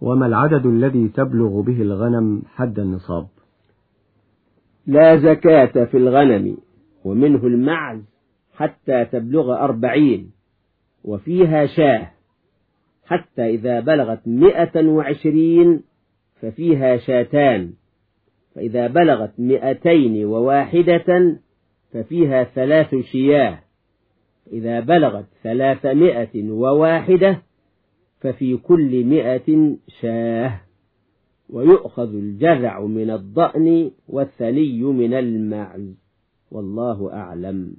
وما العدد الذي تبلغ به الغنم حد النصاب؟ لا زكاة في الغنم ومنه المعز حتى تبلغ أربعين وفيها شاة حتى إذا بلغت مئة وعشرين ففيها شاتان فإذا بلغت مئتين وواحدة ففيها ثلاث شياه إذا بلغت ثلاثمائة وواحدة ففي كل مئة شاه ويؤخذ الجذع من الضأن والثني من المعز والله أعلم.